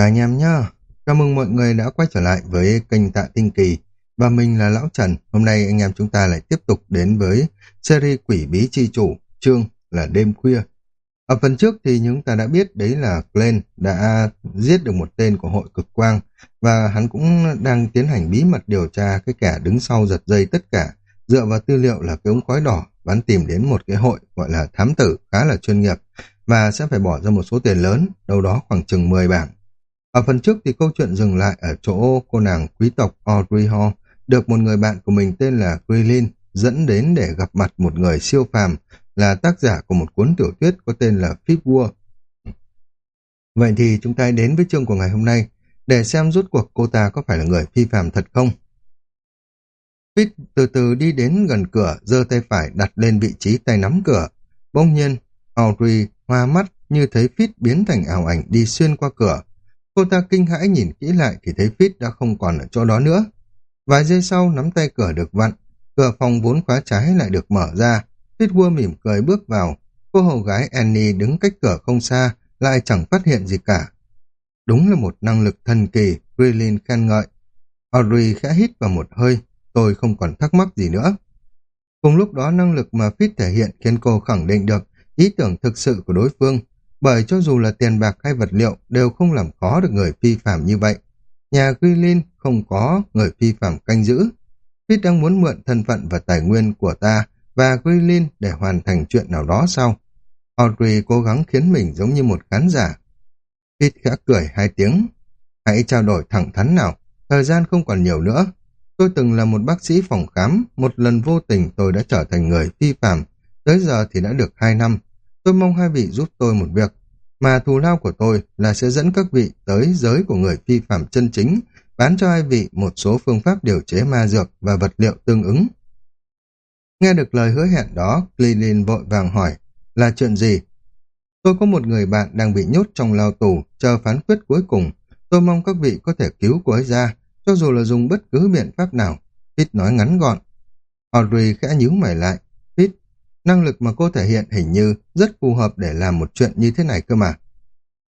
Chào anh em nhá. Chào mừng mọi người đã quay trở lại với kênh Tạ Tinh Kỳ. Và mình là Lão Trần. Hôm nay anh em chúng ta lại tiếp tục đến với series Quỷ Bí Chi Chủ, chương là Đêm Khuya. Ở phần trước thì chúng ta đã biết đấy là Glenn đã giết được một tên của hội cực quang và hắn cũng đang tiến hành bí mật điều tra cái kẻ đứng sau giật dây tất cả dựa vào tư liệu là cái ống khói đỏ và hắn tìm đến một cái hội gọi là thám tử khá là chuyên nghiệp và sẽ phải bỏ ra một số tiền lớn, đâu đó khoảng chừng 10 bảng. Ở phần trước thì câu chuyện dừng lại ở chỗ cô nàng quý tộc Audrey Hall được một người bạn của mình tên là Quilin dẫn đến để gặp mặt một người siêu phàm là tác giả của một cuốn tiểu thuyết có tên là Fifth War. Vậy thì chúng ta đến với chương của ngày hôm nay để xem rốt cuộc cô ta có phải là người phi phàm thật không. Fitz từ từ đi đến gần cửa, giơ tay phải đặt lên vị trí tay nắm cửa. Bỗng nhiên, Audrey hoa mắt như thấy Fitz biến thành ảo ảnh đi xuyên qua cửa. Cô ta kinh hãi nhìn kỹ lại thì thấy Fitz đã không còn ở chỗ đó nữa. Vài giây sau, nắm tay cửa được vặn, cửa phòng vốn khóa trái lại được mở ra. Fitz mỉm cười bước vào. Cô hầu gái Annie đứng cách cửa không xa, lại chẳng phát hiện gì cả. Đúng là một năng lực thần kỳ, Grilin khen ngợi. Audrey khẽ hít vào một hơi, tôi không còn thắc mắc gì nữa. Cùng lúc đó năng lực mà Fitz thể hiện khiến cô khẳng định được ý tưởng thực sự của đối phương, bởi cho dù là tiền bạc hay vật liệu đều không làm khó được người phi phạm như vậy. Nhà Grilin không có người phi phạm canh giữ. Pete đang muốn mượn thân phận và tài nguyên của ta và Grilin để hoàn thành chuyện nào đó sau. Audrey cố gắng khiến mình giống như một khán giả. Pete khẽ cười hai tiếng. Hãy trao đổi thẳng thắn nào, thời gian không còn nhiều nữa. Tôi từng là một bác sĩ phòng khám, một lần vô tình tôi đã trở thành người phi phạm. Tới giờ thì đã được hai năm. Tôi mong hai vị giúp tôi một việc. Mà thù lao của tôi là sẽ dẫn các vị tới giới của người phi phạm chân chính, bán cho hai vị một số phương pháp điều chế ma dược và vật liệu tương ứng. Nghe được lời hứa hẹn đó, Clilin vội vàng hỏi, là chuyện gì? Tôi có một người bạn đang bị nhốt trong lao tù, chờ phán quyết cuối cùng. Tôi mong các vị có thể cứu cô ấy ra, cho dù là dùng bất cứ biện pháp nào. Pete nói ngắn gọn. Audrey khẽ nhíu mày lại. Năng lực mà cô thể hiện hình như rất phù hợp để làm một chuyện như thế này cơ mà.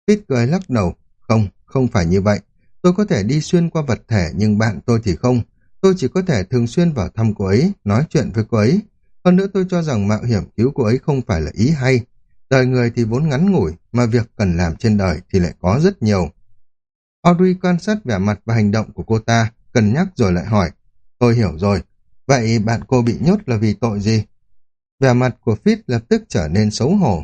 Pete cười lắc đầu. Không, không phải như vậy. Tôi có thể đi xuyên qua vật thể nhưng bạn tôi thì không. Tôi chỉ có thể thường xuyên vào thăm cô ấy, nói chuyện với cô ấy. Hơn nữa tôi cho rằng mạo hiểm cứu cô ấy không phải là ý hay. Đời người thì vốn ngắn ngủi, mà việc cần làm trên đời thì lại có rất nhiều. Audrey quan sát vẻ mặt và hành động của cô ta, cân nhắc rồi lại hỏi. Tôi hiểu rồi. Vậy bạn cô bị nhốt là vì tội gì? Vẻ mặt của Fitz lập tức trở nên xấu hổ.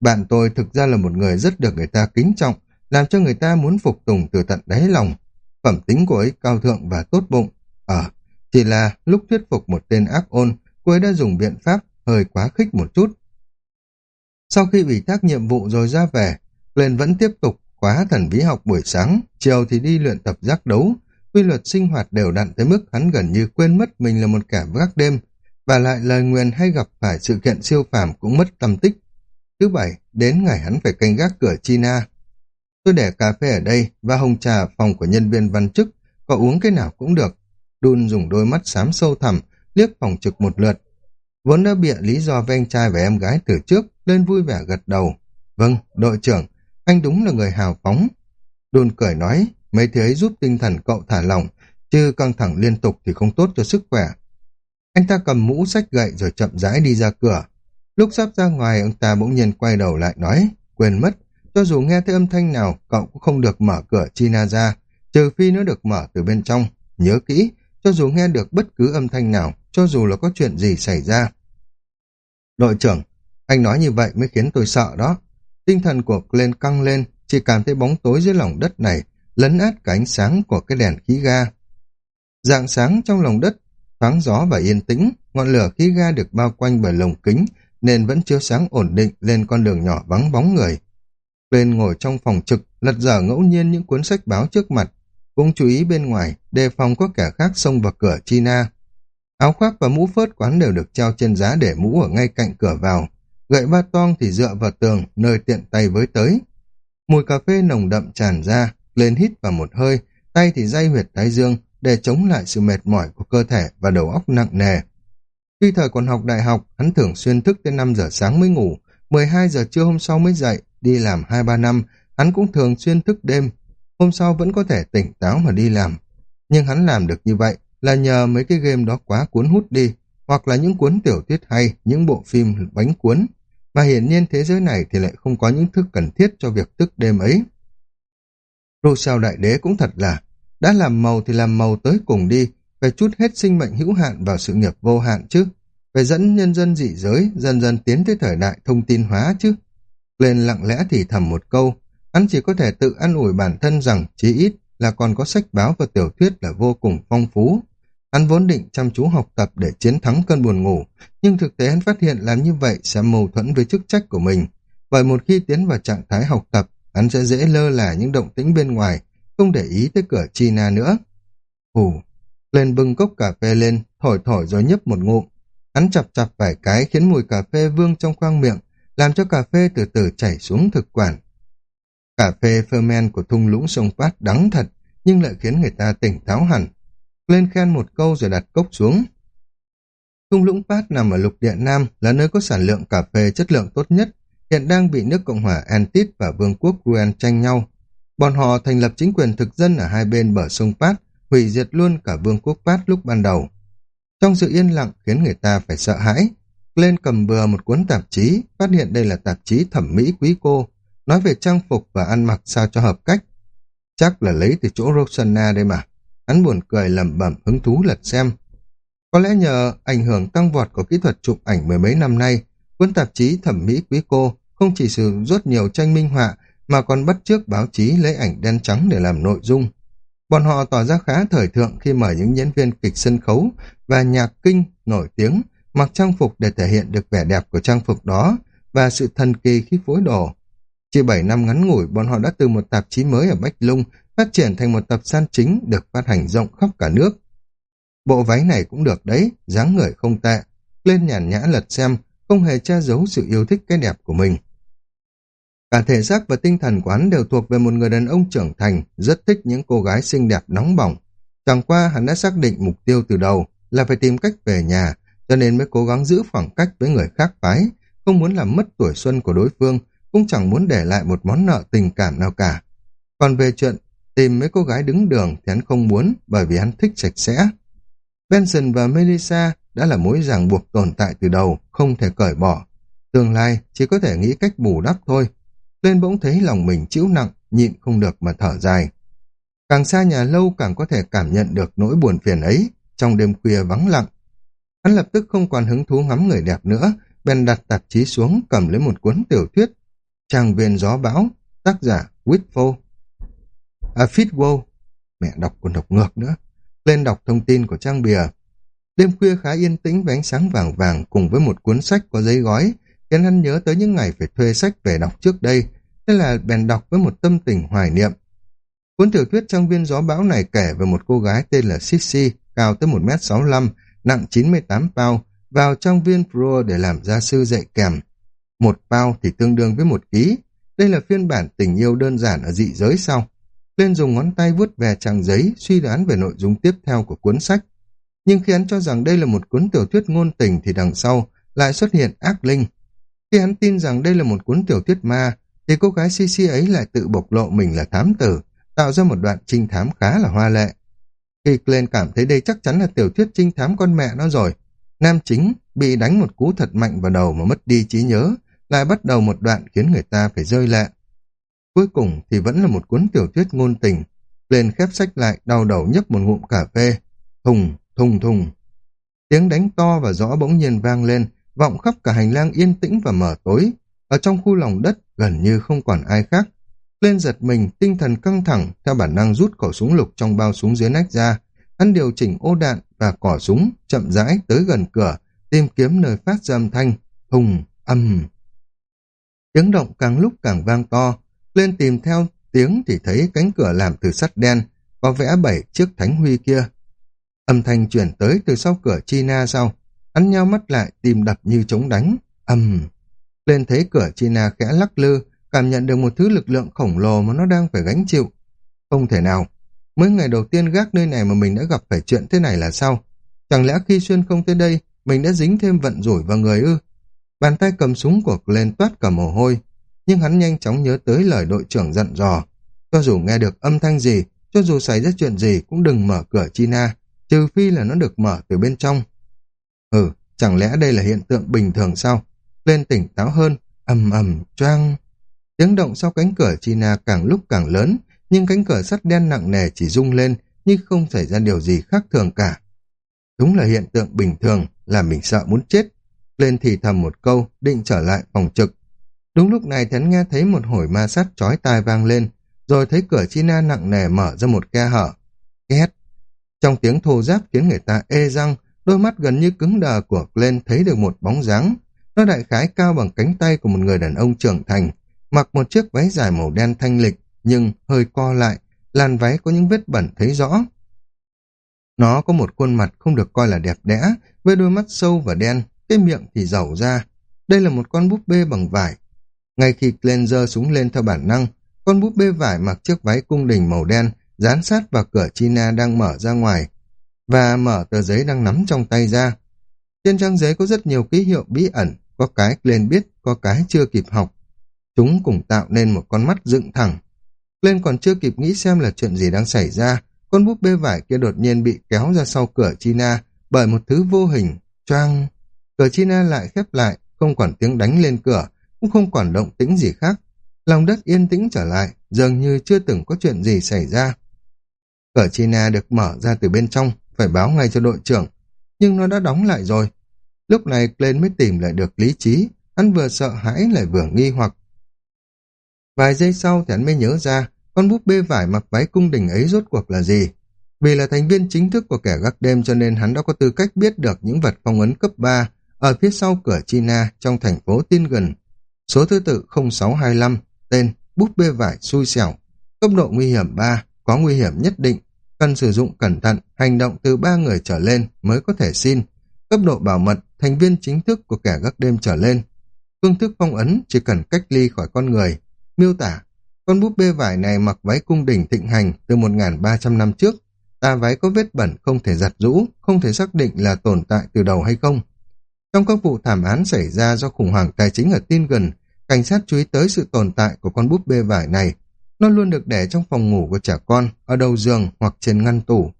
Bạn tôi thực ra là một người rất được người ta kính trọng, làm cho người ta muốn phục tùng từ tận đáy lòng. Phẩm tính của ấy cao thượng và tốt bụng. Ờ, chỉ là lúc thuyết phục một tên ác ôn, cô ấy đã dùng biện pháp hơi quá khích một chút. Sau khi ủy thác nhiệm vụ rồi ra về, Glenn vẫn tiếp tục khóa thần vĩ học buổi sáng, chiều thì đi luyện tập giác đấu. Quy luật sinh hoạt đều đặn tới mức hắn gần như quên mất mình là một kẻ gác đêm, và lại lời nguyền hay gặp phải sự kiện siêu phàm cũng mất tâm tích. Thứ bảy, đến ngày hắn phải canh gác cửa China. Tôi để cà phê ở đây và hồng trà phòng của nhân viên văn chức, có uống cái nào cũng được. Đun dùng đôi mắt xám sâu thẳm, liếc phòng trực một lượt. Vốn đã bịa lý do với anh trai và em gái từ trước, lên vui vẻ gật đầu. Vâng, đội trưởng, anh đúng là người hào phóng. Đôn cười nói, mấy thứ ấy giúp tinh thần cậu thả lỏng, chứ căng thẳng liên tục thì không tốt cho sức khỏe. Anh ta cầm mũ sách gậy rồi chậm rãi đi ra cửa. Lúc sắp ra ngoài, ông ta bỗng nhiên quay đầu lại nói, quên mất, cho dù nghe thấy âm thanh nào, cậu cũng không được mở cửa China ra, trừ phi nó được mở từ bên trong. Nhớ kỹ, cho dù nghe được bất cứ âm thanh nào, cho dù là có chuyện gì xảy ra. Đội trưởng, anh nói như vậy mới khiến tôi sợ đó. Tinh thần của Glenn căng lên, chỉ cảm thấy bóng tối dưới lòng đất này, lấn át cả ánh sáng của cái đèn khí ga. Dạng sáng trong lòng đất, thoáng gió và yên tĩnh, ngọn lửa khí ga được bao quanh bởi lồng kính, nên vẫn chiếu sáng ổn định lên con đường nhỏ vắng bóng người. Lên ngồi trong phòng trực, lật dở ngẫu nhiên những cuốn sách báo trước mặt, cũng chú ý bên ngoài, đề phòng có kẻ khác xông vào cửa China. Áo khoác và mũ phớt quán đều được treo trên giá để mũ ở ngay cạnh cửa vào, gậy ba toang thì dựa vào tường, nơi tiện tay với tới. Mùi cà phê nồng đậm tràn ra, lên hít vào một hơi, tay thì day huyệt thái dương để chống lại sự mệt mỏi của cơ thể và đầu óc nặng nề. Khi thời còn học đại học, hắn thường xuyên thức tới 5 giờ sáng mới ngủ, 12 giờ trưa hôm sau mới dậy, đi làm 2-3 năm, hắn cũng thường xuyên thức đêm. hôm sau vẫn có thể tỉnh táo mà đi làm. Nhưng hắn làm được như vậy là nhờ mấy cái game đó quá cuốn hút đi, hoặc là những cuốn tiểu thuyết hay, những bộ phim bánh cuốn, mà hiển nhiên thế giới này thì lại không có những thứ cần thiết cho việc thức đêm ấy. Rousseau đại đế cũng thật là, đã làm màu thì làm màu tới cùng đi, phải chút hết sinh mệnh hữu hạn vào sự nghiệp vô hạn chứ, phải dẫn nhân dân dị giới dần dần tiến tới thời đại thông tin hóa chứ. Lên lặng lẽ thì thầm một câu, hắn chỉ có thể tự ăn ủi bản thân rằng chí ít là còn có sách báo và tiểu thuyết là vô cùng phong phú. Hắn vốn định chăm chú học tập để chiến thắng cơn buồn ngủ, nhưng thực tế hắn phát hiện làm như vậy sẽ mâu thuẫn với chức trách của mình. Bởi một khi tiến vào trạng thái học tập, hắn sẽ dễ lơ là những động tĩnh bên ngoài, không để ý tới cửa China nữa. Hù, lên bưng cốc cà phê lên, thổi thổi rồi nhấp một ngụm. Hắn chập chập vài cái khiến mùi cà phê vương trong khoang miệng, làm cho cà phê từ từ chảy xuống thực quản. Cà phê ferment của thung lũng sông Phát đắng thật, nhưng lại khiến người ta tỉnh táo hẳn. Lên khen một câu rồi đặt cốc xuống. Thung lũng Phát nằm ở lục địa Nam là nơi có sản lượng cà phê chất lượng tốt nhất, hiện đang bị nước Cộng hòa Antit và Vương quốc Ruen tranh nhau. Bọn họ thành lập chính quyền thực dân ở hai bên bờ sông Pát, hủy diệt luôn cả Vương quốc Pát lúc ban đầu. Trong sự yên lặng khiến người ta phải sợ hãi, lên cầm bừa một cuốn tạp chí, phát hiện đây là tạp chí thẩm mỹ quý cô, nói về trang phục và ăn mặc sao cho hợp cách. Chắc là lấy từ chỗ Rosanna đây mà. Hắn buồn cười lẩm bẩm hứng thú lật xem. Có lẽ nhờ ảnh hưởng tăng vọt của kỹ thuật chụp ảnh mười mấy năm nay, cuốn tạp chí thẩm mỹ quý cô không chỉ sử dụng rất nhiều tranh minh họa mà còn bắt chước báo chí lấy ảnh đen trắng để làm nội dung. Bọn họ tỏ ra khá thời thượng khi mời những diễn viên kịch sân khấu và nhạc kinh nổi tiếng mặc trang phục để thể hiện được vẻ đẹp của trang phục đó và sự thần kỳ khi phối đồ. Chỉ 7 năm ngắn ngủi, bọn họ đã từ một tạp chí mới ở Bách Lung phát triển thành một tập san chính được phát hành rộng khắp cả nước. Bộ váy này cũng được đấy, dáng người không tệ. Lên nhàn nhã lật xem, không hề che giấu sự yêu thích cái đẹp của mình. Cả thể xác và tinh thần của hắn đều thuộc về một người đàn ông trưởng thành, rất thích những cô gái xinh đẹp nóng bỏng. Chẳng qua hắn đã xác định mục tiêu từ đầu là phải tìm cách về nhà, cho nên mới cố gắng giữ khoảng cách với người khác phái, không muốn làm mất tuổi xuân của đối phương, cũng chẳng muốn để lại một món nợ tình cảm nào cả. Còn về chuyện tìm mấy cô gái đứng đường thì hắn không muốn bởi vì hắn thích sạch sẽ. Benson và Melissa đã là mối ràng buộc tồn tại từ đầu, không thể cởi bỏ. Tương lai chỉ có thể nghĩ cách bù đắp thôi. Tuyên bỗng thấy lòng mình chịu nặng, nhịn không được mà thở dài. Càng xa nhà lâu càng có thể cảm nhận được nỗi buồn phiền ấy trong đêm khuya vắng lặng. Hắn lập tức không còn hứng thú ngắm người đẹp nữa, bèn đặt tạp chí xuống cầm lấy một cuốn tiểu thuyết. Trang viên gió bão, tác giả Whitford. À Fitwow, mẹ đọc còn đọc ngược nữa. Lên đọc thông tin của trang bìa. Đêm khuya khá yên tĩnh với ánh sáng vàng vàng cùng với một cuốn sách có giấy gói, khiến hắn nhớ tới những ngày phải thuê sách về đọc trước đây, thế là bèn đọc với một tâm tình hoài niệm. Cuốn tiểu thuyết trong viên gió bão này kể về một cô gái tên là Sissy, cao tới 1m65, nặng 98 pound, vào trong viên Pro để làm gia sư dạy kèm. Một pound thì tương đương với một ký. Đây là phiên bản tình yêu đơn giản ở dị giới sau. Lên dùng ngón tay vuốt về trang giấy, suy đoán về nội dung tiếp theo của cuốn sách. Nhưng khi hắn cho rằng đây là một cuốn tiểu thuyết ngôn tình thì đằng sau lại xuất hiện ác linh. Khi hắn tin rằng đây là một cuốn tiểu thuyết ma, thì cô gái Sisi ấy lại tự bộc lộ mình là thám tử, tạo ra một đoạn trinh thám khá là hoa lệ. Khi Glenn cảm thấy đây chắc chắn là tiểu thuyết trinh thám con mẹ nó rồi, nam chính bị đánh một cú thật mạnh vào đầu mà mất đi trí nhớ, lại bắt đầu một đoạn khiến người ta phải rơi lệ. Cuối cùng thì vẫn là một cuốn tiểu thuyết ngôn tình. Glenn khép sách lại, đau đầu nhấp một ngụm cà phê. Thùng, thùng thùng. Tiếng đánh to và rõ bỗng nhiên vang lên, vọng khắp cả hành lang yên tĩnh và mở tối. Ở trong khu lòng đất gần như không còn ai khác. Lên giật mình, tinh thần căng thẳng, theo bản năng rút khẩu súng lục trong bao súng dưới nách ra. Hắn điều chỉnh ô đạn và cỏ súng, chậm rãi tới gần cửa, tìm kiếm nơi phát ra âm thanh, thùng, âm. Tiếng động càng lúc càng vang to, lên tìm theo tiếng thì thấy cánh cửa làm từ sắt đen, có vẽ bảy chiếc thánh huy kia. Âm thanh chuyển tới từ sau cửa China sau, hắn nhau mắt lại tìm đập như chống đánh, âm. Lên thấy cửa China khẽ lắc lư, cảm nhận được một thứ lực lượng khổng lồ mà nó đang phải gánh chịu. Không thể nào, mới ngày đầu tiên gác nơi này mà mình đã gặp phải chuyện thế này là sao? Chẳng lẽ khi xuyên không tới đây, mình đã dính thêm vận rủi vào người ư? Bàn tay cầm súng của Glenn toát cả mồ hôi, nhưng hắn nhanh chóng nhớ tới lời đội trưởng dặn dò. Cho dù nghe được âm thanh gì, cho dù xảy ra chuyện gì cũng đừng mở cửa China, trừ phi là nó được mở từ bên trong. Ừ, chẳng lẽ đây là hiện tượng bình thường sao? Lên tỉnh táo hơn, ầm ầm choang. Tiếng động sau cánh cửa China càng lúc càng lớn, nhưng cánh cửa sắt đen nặng nề chỉ rung lên, nhưng không xảy ra điều gì khác thường cả. Đúng là hiện tượng bình thường, làm mình sợ muốn chết. Lên thì thầm một câu, định trở lại phòng trực. Đúng lúc này hắn nghe thấy một hồi ma sát chói tai vang lên, rồi thấy cửa China nặng nề mở ra một khe hở. Két. Trong tiếng thô giáp khiến người ta ê răng, đôi mắt gần như cứng đờ của Glenn thấy được một bóng dáng. Nó đại khái cao bằng cánh tay của một người đàn ông trưởng thành, mặc một chiếc váy dài màu đen thanh lịch, nhưng hơi co lại, làn váy có những vết bẩn thấy rõ. Nó có một khuôn mặt không được coi là đẹp đẽ, với đôi mắt sâu và đen, cái miệng thì giàu ra. Đây là một con búp bê bằng vải. Ngay khi Glenn giơ súng lên theo bản năng, con búp bê vải mặc chiếc váy cung đình màu đen, dán sát vào cửa China đang mở ra ngoài, và mở tờ giấy đang nắm trong tay ra. Trên trang giấy có rất nhiều ký hiệu bí ẩn, có cái Glenn biết, có cái chưa kịp học. Chúng cùng tạo nên một con mắt dựng thẳng. Glenn còn chưa kịp nghĩ xem là chuyện gì đang xảy ra, con búp bê vải kia đột nhiên bị kéo ra sau cửa China bởi một thứ vô hình, choang. Cửa China lại khép lại, không còn tiếng đánh lên cửa, cũng không còn động tĩnh gì khác. Lòng đất yên tĩnh trở lại, dường như chưa từng có chuyện gì xảy ra. Cửa China được mở ra từ bên trong, phải báo ngay cho đội trưởng, nhưng nó đã đóng lại rồi. Lúc này Glenn mới tìm lại được lý trí, hắn vừa sợ hãi lại vừa nghi hoặc. Vài giây sau thì hắn mới nhớ ra, con búp bê vải mặc váy cung đình ấy rốt cuộc là gì. Vì là thành viên chính thức của kẻ gác đêm cho nên hắn đã có tư cách biết được những vật phong ấn cấp 3 ở phía sau cửa China trong thành phố Tin gần. Số thứ tự 0625, tên búp bê vải xui xẻo, cấp độ nguy hiểm 3, có nguy hiểm nhất định, cần sử dụng cẩn thận, hành động từ ba người trở lên mới có thể xin. Cấp độ bảo mật, thành viên chính thức của kẻ gác đêm trở lên. Phương thức phong ấn chỉ cần cách ly khỏi con người. Miêu tả, con búp bê vải này mặc váy cung đình thịnh hành từ 1.300 năm trước. Tà váy có vết bẩn không thể giặt rũ, không thể xác định là tồn tại từ đầu hay không. Trong các vụ thảm án xảy ra do khủng hoảng tài chính ở tin gần, cảnh sát chú ý tới sự tồn tại của con búp bê vải này. Nó luôn được để trong phòng ngủ của trẻ con, ở đầu giường hoặc trên ngăn tủ.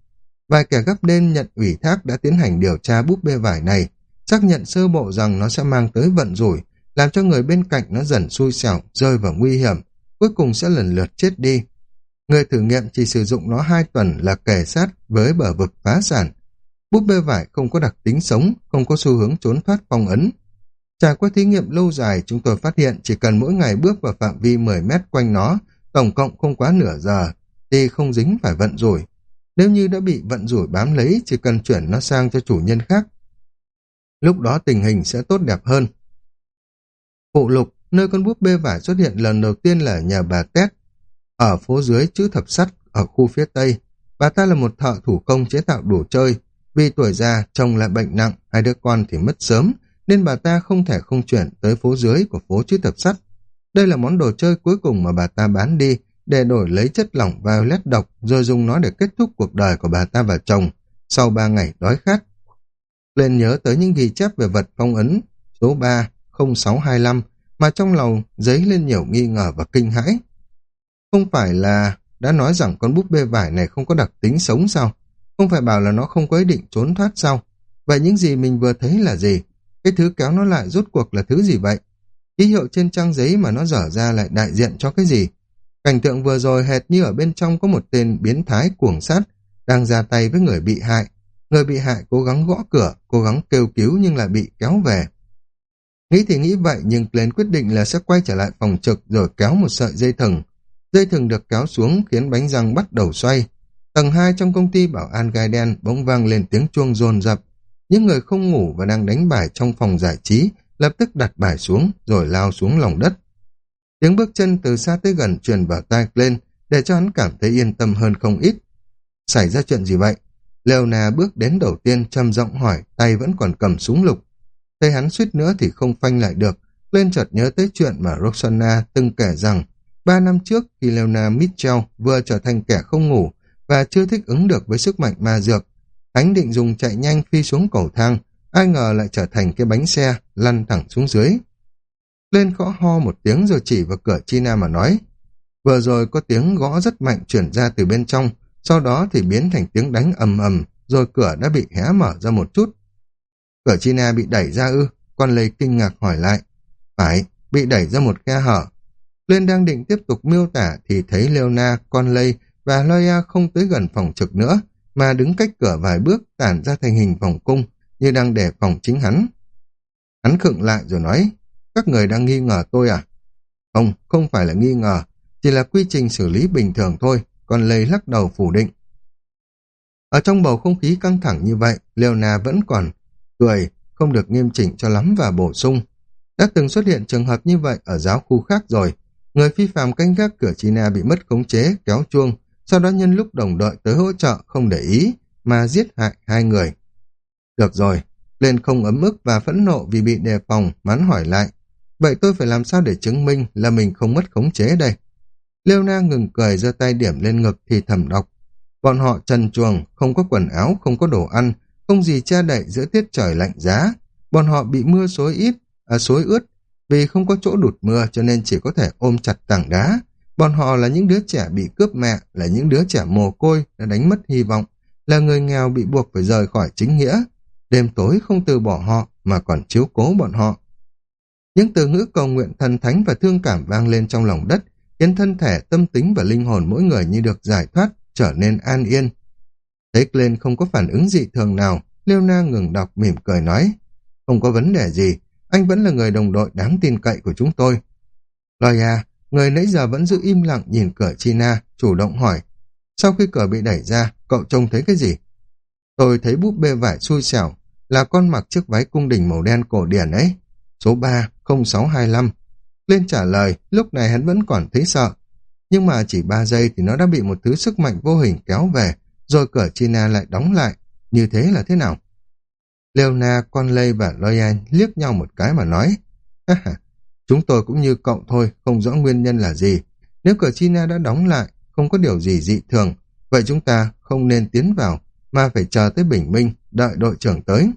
Vài kẻ gấp đêm nhận ủy thác đã tiến hành điều tra búp bê vải này, xác nhận sơ bộ rằng nó sẽ mang tới vận rủi, làm cho người bên cạnh nó dần xui xẻo, rơi vào nguy hiểm, cuối cùng sẽ lần lượt chết đi. Người thử nghiệm chỉ sử dụng nó hai tuần là kề sát với bờ vực phá sản. Búp bê vải không có đặc tính sống, không có xu hướng trốn thoát phong ấn. Trải qua thí nghiệm lâu dài, chúng tôi phát hiện chỉ cần mỗi ngày bước vào phạm vi 10 mét quanh nó, tổng cộng không quá nửa giờ, thì không dính phải vận rủi. Nếu như đã bị vận rủi bám lấy, chỉ cần chuyển nó sang cho chủ nhân khác. Lúc đó tình hình sẽ tốt đẹp hơn. Phụ lục, nơi con búp bê vải xuất hiện lần đầu tiên là nhà bà Tét, ở phố dưới chữ thập sắt ở khu phía Tây. Bà ta là một thợ thủ công chế tạo đồ chơi. Vì tuổi già, chồng lại bệnh nặng, hai đứa con thì mất sớm, nên bà ta không thể không chuyển tới phố dưới của phố chữ thập sắt. Đây là món đồ chơi cuối cùng mà bà ta bán đi để đổi lấy chất lỏng violet độc rồi dùng nó để kết thúc cuộc đời của bà ta và chồng sau ba ngày đói khát. Lên nhớ tới những ghi chép về vật phong ấn, số 3 0625 mà trong lòng dấy lên nhiều nghi ngờ và kinh hãi. Không phải là đã nói rằng con búp bê vải này không có đặc tính sống sao? Không phải bảo là nó không có ý định trốn thoát sao? Vậy những gì mình vừa thấy là gì? Cái thứ kéo nó lại rốt cuộc là thứ gì vậy? Ký hiệu trên trang giấy mà nó dở ra lại đại diện cho cái gì? Cảnh tượng vừa rồi hệt như ở bên trong có một tên biến thái cuồng sát đang ra tay với người bị hại. Người bị hại cố gắng gõ cửa, cố gắng kêu cứu nhưng lại bị kéo về. Nghĩ thì nghĩ vậy nhưng Glenn quyết định là sẽ quay trở lại phòng trực rồi kéo một sợi dây thừng. Dây thừng được kéo xuống khiến bánh răng bắt đầu xoay. Tầng 2 trong công ty bảo an gai đen bỗng vang lên tiếng chuông rồn rập. Những người không ngủ và đang đánh bài trong phòng giải trí lập tức đặt bài xuống rồi lao xuống lòng đất. Tiếng bước chân từ xa tới gần truyền vào tai lên để cho hắn cảm thấy yên tâm hơn không ít. Xảy ra chuyện gì vậy? Leona bước đến đầu tiên trầm giọng hỏi tay vẫn còn cầm súng lục. Thấy hắn suýt nữa thì không phanh lại được, lên chợt nhớ tới chuyện mà Roxana từng kể rằng ba năm trước khi Leona Mitchell vừa trở thành kẻ không ngủ và chưa thích ứng được với sức mạnh ma dược, hắn định dùng chạy nhanh phi xuống cầu thang, ai ngờ lại trở thành cái bánh xe lăn thẳng xuống dưới. Lên khõ ho một tiếng rồi chỉ vào cửa China mà nói Vừa rồi có tiếng gõ rất mạnh chuyển ra từ bên trong, sau đó thì biến thành tiếng đánh ầm ầm, rồi cửa đã bị hé mở ra một chút. Cửa China bị đẩy ra ư, quan lây kinh ngạc hỏi lại. Phải, bị đẩy ra một khe hở. Lên đang định tiếp tục miêu tả thì thấy Leona, con lây và Loya không tới gần phòng trực nữa, mà đứng cách cửa vài bước tản ra thành hình vòng cung, như đang để phòng chính hắn. Hắn khựng lại rồi nói, các người đang nghi ngờ tôi à? Không, không phải là nghi ngờ, chỉ là quy trình xử lý bình thường thôi, còn lây lắc đầu phủ định. Ở trong bầu không khí căng thẳng như vậy, Leona vẫn còn cười, không được nghiêm chỉnh cho lắm và bổ sung. Đã từng xuất hiện trường hợp như vậy ở giáo khu khác rồi. Người phi phạm canh gác cửa China bị mất khống chế, kéo chuông, sau đó nhân lúc đồng đội tới hỗ trợ không để ý, mà giết hại hai người. Được rồi, lên không ấm ức và phẫn nộ vì bị đề phòng, mắn hỏi lại. Vậy tôi phải làm sao để chứng minh là mình không mất khống chế đây? Leona ngừng cười giơ tay điểm lên ngực thì thầm đọc. Bọn họ trần chuồng, không có quần áo, không có đồ ăn, không gì che đậy giữa tiết trời lạnh giá. Bọn họ bị mưa xối ít, à xối ướt, vì không có chỗ đụt mưa cho nên chỉ có thể ôm chặt tảng đá. Bọn họ là những đứa trẻ bị cướp mẹ, là những đứa trẻ mồ côi đã đánh mất hy vọng, là người nghèo bị buộc phải rời khỏi chính nghĩa. Đêm tối không từ bỏ họ mà còn chiếu cố bọn họ. Những từ ngữ cầu nguyện thần thánh và thương cảm vang lên trong lòng đất, khiến thân thể, tâm tính và linh hồn mỗi người như được giải thoát, trở nên an yên. Thấy Glenn không có phản ứng dị thường nào, Leona ngừng đọc mỉm cười nói, không có vấn đề gì, anh vẫn là người đồng đội đáng tin cậy của chúng tôi. Loya, người nãy giờ vẫn giữ im lặng nhìn cửa China, chủ động hỏi, sau khi cửa bị đẩy ra, cậu trông thấy cái gì? Tôi thấy búp bê vải xui xẻo, là con mặc chiếc váy cung đình màu đen cổ điển ấy. Số 3, 0625. Lên trả lời, lúc này hắn vẫn còn thấy sợ. Nhưng mà chỉ 3 giây thì nó đã bị một thứ sức mạnh vô hình kéo về, rồi cửa China lại đóng lại. Như thế là thế nào? Leona, Conley và Loyan liếc nhau một cái mà nói. Chúng tôi cũng như cậu thôi, không rõ nguyên nhân là gì. Nếu cửa China đã đóng lại, không có điều gì dị thường, vậy chúng ta không nên tiến vào, mà phải chờ tới bình minh, đợi đội trưởng tới.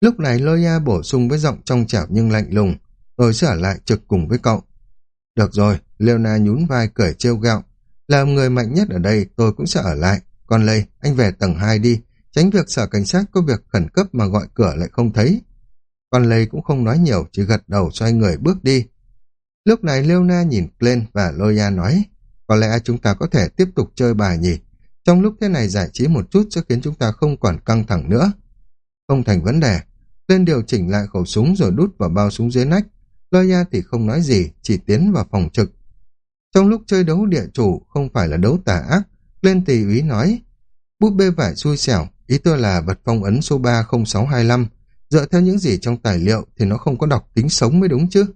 Lúc này Loya bổ sung với giọng trong trẻo nhưng lạnh lùng, tôi sẽ ở lại trực cùng với cậu. Được rồi, Leona nhún vai cười trêu gạo. Là người mạnh nhất ở đây, tôi cũng sẽ ở lại. Còn Lê, anh về tầng 2 đi, tránh việc sở cảnh sát có việc khẩn cấp mà gọi cửa lại không thấy. Còn Lê cũng không nói nhiều, chỉ gật đầu xoay người bước đi. Lúc này Leona nhìn lên và Loya nói, có lẽ chúng ta có thể tiếp tục chơi bài nhỉ. Trong lúc thế này giải trí một chút sẽ khiến chúng ta không còn căng thẳng nữa. Không thành vấn đề. tên điều chỉnh lại khẩu súng rồi đút vào bao súng dưới nách. Loya thì không nói gì, chỉ tiến vào phòng trực. Trong lúc chơi đấu địa chủ không phải là đấu tà ác, lên tỷ úy nói, búp bê vải xui xẻo, ý tôi là vật phong ấn số 30625, dựa theo những gì trong tài liệu thì nó không có đọc tính sống mới đúng chứ.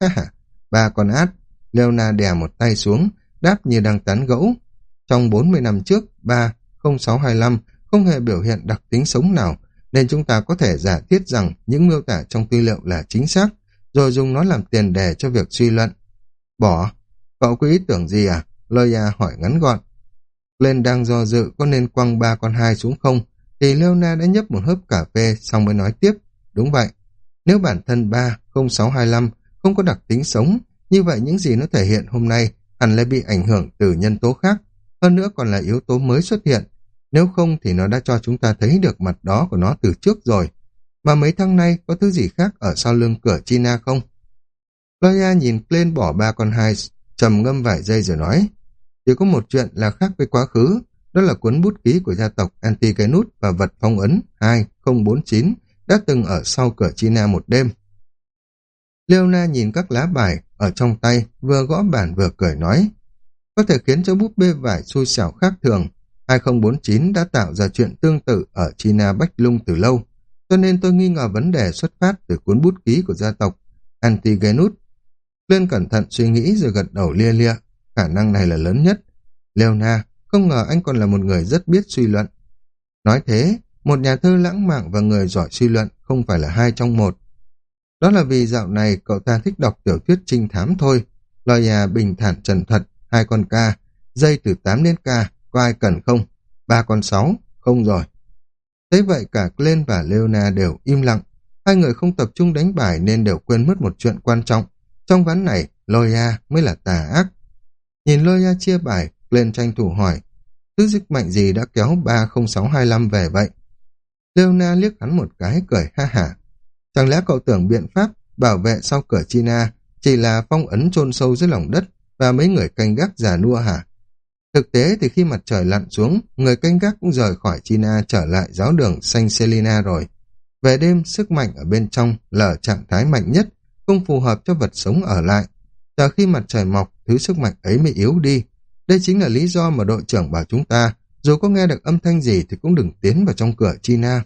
Ha ha, ba con át, Leona đè một tay xuống, đáp như đang tán gẫu. Trong 40 năm trước, 30625 không hề biểu hiện đặc tính sống nào, nên chúng ta có thể giả thiết rằng những miêu tả trong tư liệu là chính xác, rồi dùng nó làm tiền đề cho việc suy luận. Bỏ, cậu có ý tưởng gì à? Loya à, hỏi ngắn gọn. Lên đang do dự có nên quăng ba con hai xuống không, thì Leona đã nhấp một hớp cà phê xong mới nói tiếp. Đúng vậy, nếu bản thân 3, 0625 không có đặc tính sống, như vậy những gì nó thể hiện hôm nay hẳn lại bị ảnh hưởng từ nhân tố khác, hơn nữa còn là yếu tố mới xuất hiện. Nếu không thì nó đã cho chúng ta thấy được mặt đó của nó từ trước rồi. Mà mấy tháng nay có thứ gì khác ở sau lưng cửa China không? Loya nhìn lên bỏ ba con hai, trầm ngâm vài giây rồi nói. Chỉ có một chuyện là khác với quá khứ, đó là cuốn bút ký của gia tộc Antigenus và vật phong ấn 2049 đã từng ở sau cửa China một đêm. Leona nhìn các lá bài ở trong tay, vừa gõ bàn vừa cười nói. Có thể khiến cho búp bê vải xui xẻo khác thường. 2049 đã tạo ra chuyện tương tự ở China Bách Lung từ lâu, cho nên tôi nghi ngờ vấn đề xuất phát từ cuốn bút ký của gia tộc Antigenus. Lên cẩn thận suy nghĩ rồi gật đầu lia lia, khả năng này là lớn nhất. Leona, không ngờ anh còn là một người rất biết suy luận. Nói thế, một nhà thơ lãng mạn và người giỏi suy luận không phải là hai trong một. Đó là vì dạo này cậu ta thích đọc tiểu thuyết trinh thám thôi. Loya nhà bình thản trần thật, hai con ca, dây từ 8 đến ca, có ai cần không? Ba con sáu, không rồi. Thế vậy cả Glenn và Leona đều im lặng. Hai người không tập trung đánh bài nên đều quên mất một chuyện quan trọng. Trong ván này, Loya mới là tà ác. Nhìn Loya chia bài, Glenn tranh thủ hỏi, thứ dịch mạnh gì đã kéo 30625 về vậy? Leona liếc hắn một cái cười ha hả. Chẳng lẽ cậu tưởng biện pháp bảo vệ sau cửa China chỉ là phong ấn chôn sâu dưới lòng đất và mấy người canh gác già nua hả? Thực tế thì khi mặt trời lặn xuống, người canh gác cũng rời khỏi China trở lại giáo đường Saint Selina rồi. Về đêm, sức mạnh ở bên trong là ở trạng thái mạnh nhất, không phù hợp cho vật sống ở lại. Chờ khi mặt trời mọc, thứ sức mạnh ấy mới yếu đi. Đây chính là lý do mà đội trưởng bảo chúng ta, dù có nghe được âm thanh gì thì cũng đừng tiến vào trong cửa China.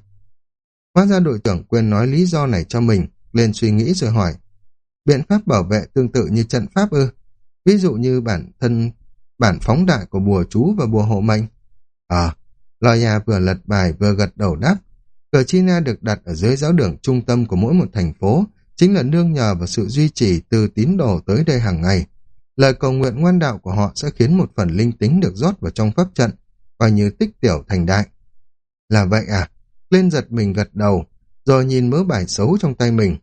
Hóa ra đội trưởng quên nói lý do này cho mình, lên suy nghĩ rồi hỏi. Biện pháp bảo vệ tương tự như trận pháp ư? Ví dụ như bản thân, bản phóng đại của bùa chú và bùa hộ mệnh. Ờ, à, Loya vừa lật bài vừa gật đầu đáp. Cờ China được đặt ở dưới giáo đường trung tâm của mỗi một thành phố, chính là nương nhờ vào sự duy trì từ tín đồ tới đây hàng ngày. Lời cầu nguyện ngoan đạo của họ sẽ khiến một phần linh tính được rót vào trong pháp trận, coi như tích tiểu thành đại. Là vậy à? Lên giật mình gật đầu, rồi nhìn mớ bài xấu trong tay mình.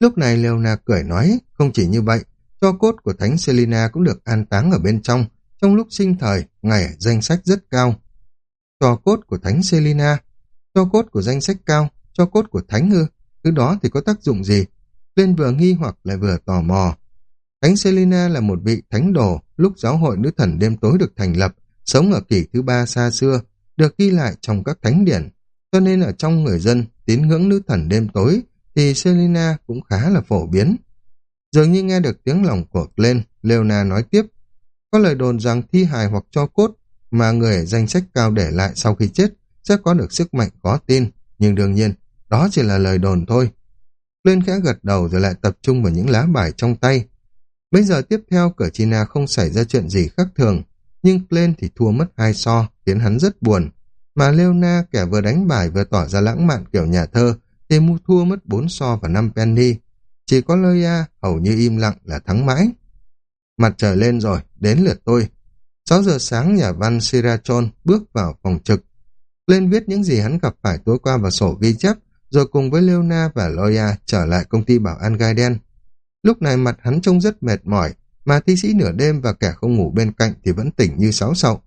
Lúc này Leona cười nói, không chỉ như vậy, cho cốt của Thánh Selina cũng được an táng ở bên trong, trong lúc sinh thời, ngày danh sách rất cao. Cho cốt của Thánh Selina, cho cốt của danh sách cao, cho cốt của Thánh ư, thứ đó thì có tác dụng gì? Lên vừa nghi hoặc lại vừa tò mò. Thánh Selina là một vị thánh đồ lúc giáo hội nữ thần đêm tối được thành lập, sống ở kỷ thứ ba xa xưa, được ghi lại trong các thánh điển. Cho nên ở trong người dân tín ngưỡng nữ thần đêm tối thì Selina cũng khá là phổ biến. Dường như nghe được tiếng lòng của lên, Leona nói tiếp. Có lời đồn rằng thi hài hoặc cho cốt mà người danh sách cao để lại sau khi chết sẽ có được sức mạnh khó tin, nhưng đương nhiên, đó chỉ là lời đồn thôi. Lên khẽ gật đầu rồi lại tập trung vào những lá bài trong tay. Bây giờ tiếp theo cửa China không xảy ra chuyện gì khác thường, nhưng Glenn thì thua mất hai so, khiến hắn rất buồn. Mà Leona, kẻ vừa đánh bài vừa tỏ ra lãng mạn kiểu nhà thơ, thì mua thua mất bốn so và năm penny. Chỉ có Loya hầu như im lặng là thắng mãi. Mặt trời lên rồi, đến lượt tôi. 6 giờ sáng nhà văn Sirachon bước vào phòng trực. Lên viết những gì hắn gặp phải tối qua vào sổ ghi chép, rồi cùng với Leona và Loya trở lại công ty bảo an gai đen. Lúc này mặt hắn trông rất mệt mỏi, mà thi sĩ nửa đêm và kẻ không ngủ bên cạnh thì vẫn tỉnh như sáo sậu.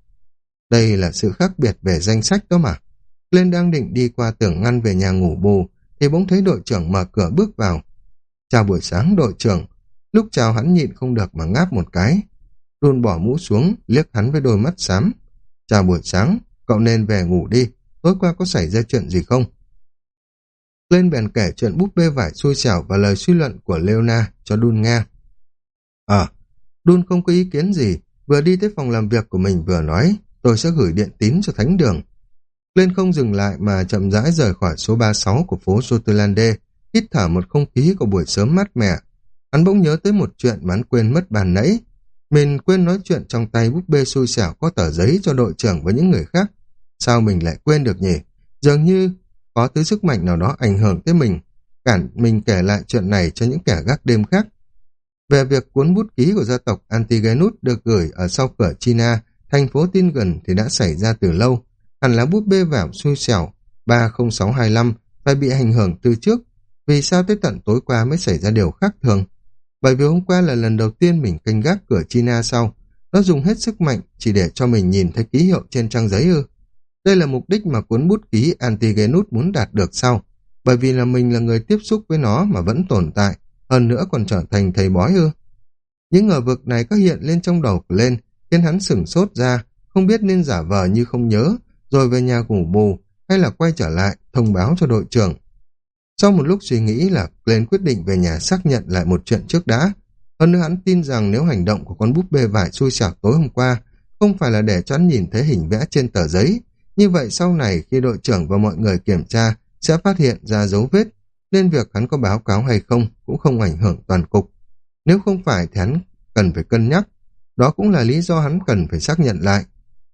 Đây là sự khác biệt về danh sách đó mà. Lên đang định đi qua tường ngăn về nhà ngủ bù, thì bỗng thấy đội trưởng mở cửa bước vào. Chào buổi sáng đội trưởng, lúc chào hắn nhịn không được mà ngáp một cái. Đun bỏ mũ xuống, liếc hắn với đôi mắt xám. Chào buổi sáng, cậu nên về ngủ đi, tối qua có xảy ra chuyện gì không? Lên bèn kể chuyện búp bê vải xui xẻo và lời suy luận của Leona cho Đun nghe. Ờ, à, Đun không có ý kiến gì, vừa đi tới phòng làm việc của mình vừa nói, tôi sẽ gửi điện tín cho thánh đường. Lên không dừng lại mà chậm rãi rời khỏi số 36 của phố Sotelande, hít thở một không khí của buổi sớm mát mẻ. Hắn bỗng nhớ tới một chuyện mà hắn quên mất bàn nãy. Mình quên nói chuyện trong tay búp bê xui xẻo có tờ giấy cho đội trưởng với những người khác. Sao mình lại quên được nhỉ? Dường như có thứ sức mạnh nào đó ảnh hưởng tới mình, cản mình kể lại chuyện này cho những kẻ gác đêm khác. Về việc cuốn bút ký của gia tộc Antigenus được gửi ở sau cửa China, thành phố tin gần thì đã xảy ra từ lâu. Hẳn là bút bê vảm xui xẻo 30625 phải bị ảnh hưởng từ trước. Vì sao tới tận tối qua mới xảy ra điều khác thường? Bởi vì hôm qua là lần đầu tiên mình canh gác cửa China sau. Nó dùng hết sức mạnh chỉ để cho mình nhìn thấy ký hiệu trên trang giấy ư. Đây là mục đích mà cuốn bút ký Antigenus muốn đạt được sau. Bởi vì là mình là người tiếp xúc với nó mà vẫn tồn tại hơn nữa còn trở thành thầy bói ư. Những ngờ vực này có hiện lên trong đầu lên, khiến hắn sửng sốt ra, không biết nên giả vờ như không nhớ, rồi về nhà ngủ bù, hay là quay trở lại, thông báo cho đội trưởng. Sau một lúc suy nghĩ là lên quyết định về nhà xác nhận lại một chuyện trước đã. Hơn nữa hắn tin rằng nếu hành động của con búp bê vải xui xẻo tối hôm qua không phải là để cho hắn nhìn thấy hình vẽ trên tờ giấy, như vậy sau này khi đội trưởng và mọi người kiểm tra sẽ phát hiện ra dấu vết nên việc hắn có báo cáo hay không cũng không ảnh hưởng toàn cục. Nếu không phải thì hắn cần phải cân nhắc. Đó cũng là lý do hắn cần phải xác nhận lại.